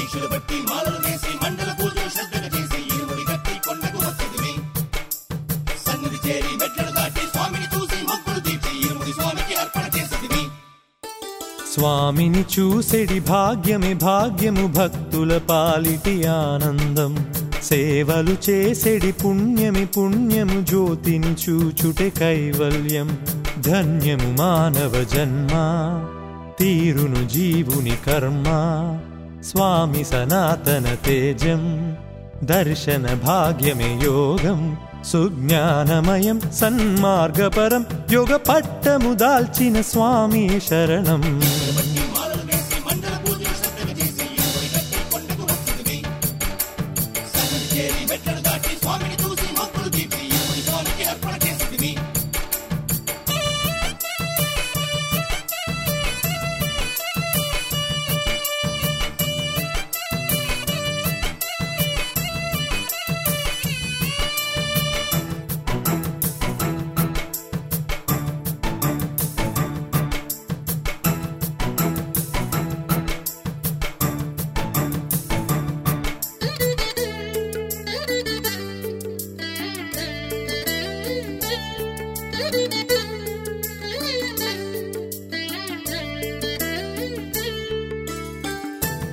దీక్షలు బట్టి మాలలు వేసి మండల పూజలు శ్రద్ధగా చేసి ఇరుముడి కట్టి కొండకు వస్తుంది సన్నిధి చేరి మెట్లను దాటి స్వామిని చూసి మొక్కులు తీర్చి ఇరుముడి స్వామికి అర్పణ చేస్తుంది స్వామిని చూసెడి భాగ్యమే భాగ్యము భక్తుల పాలిటి ఆనందం. సేవలు చేసెడి పుణ్యమి పుణ్యము జ్యోతిని చూచుటే కైవల్యం. ధన్యము మానవ జన్మ తీరును జీవుని కర్మ. स्वामि सनातन तेजम् दर्शन भाग्य योगम् सुज्ञानमयं सन्मार्ग योगपट्टमुदाल्चिन योगपट्टमुदाचिन स्वामी शरणम्।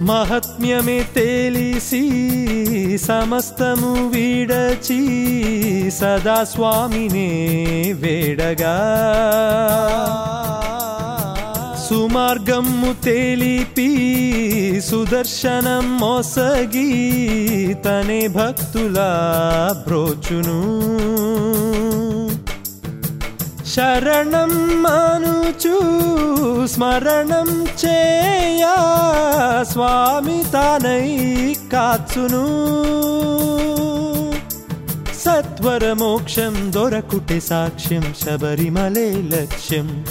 మహత్మ్యమే తేలిసి సమస్తము వీడచి సదా స్వామినే వేడగా. సుమార్గము తేలిపి సుదర్శనం మోసగి తనే భక్తుల బ్రోచును. శరణం మనుచు స్మరణం చే స్వామి తానై కాచును. సత్వర మోక్షం దొరకుటే సాక్ష్యం శబరిమలే లక్ష్యం.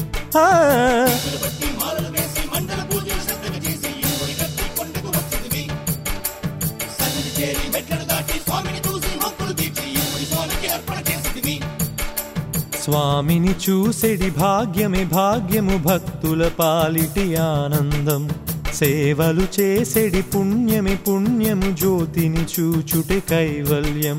స్వామిని చూసెడి భాగ్యమే భాగ్యము భక్తుల పాలిటి ఆనందం. సేవలు చేసెడి పుణ్యమి పుణ్యము జ్యోతిని చూచుటే కైవల్యం.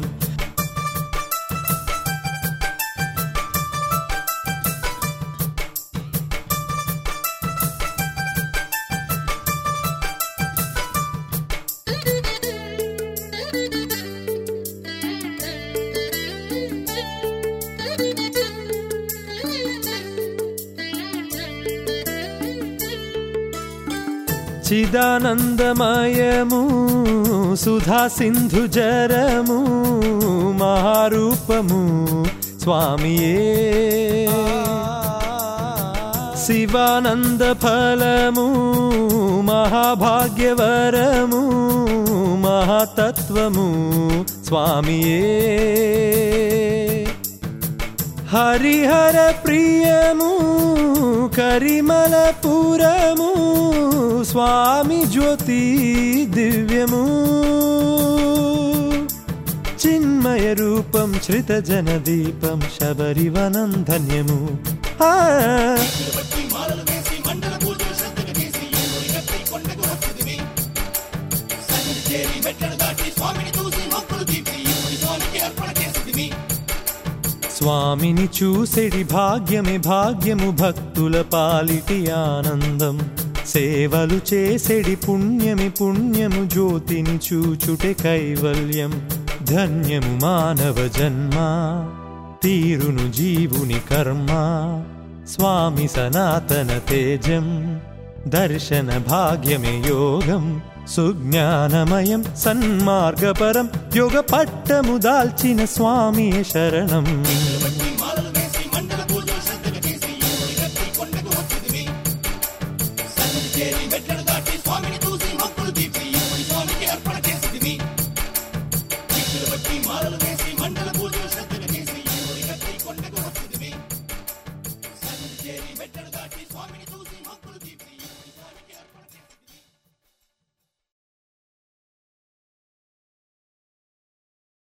चिदानन्दमयमु सुधान्धुचरमु महारूपमु स्वामि शिवानन्दफलमु महाभाग्यवरमु महातत्त्वमु स्वामी ए హరిహర ప్రియము కరిమల పురము స్వామి జ్యోతి దివ్యము. చిన్మయ రూపం శ్రిత జన దీపం శబరివనం ధన్యము ఆ బట్టి మాలలు వేసి మండల స్వామిని చూసెడి భాగ్యమే భాగ్యము భక్తుల పాలిటి ఆనందం. సేవలు చేసెడి పుణ్యమి పుణ్యము జ్యోతిని చూచుటే కైవల్యం. ధన్యము మానవ జన్మ తీరును జీవుని కర్మ. స్వామి సనాతన తేజం దర్శన భాగ్యమే యోగం. സുജ്ഞാനമയം സന്മാർഗപരം യോഗ പട്ടമുദാൽച്ചിന സ്വാമിയെ ശരണം ಬೆಟ್ಟದ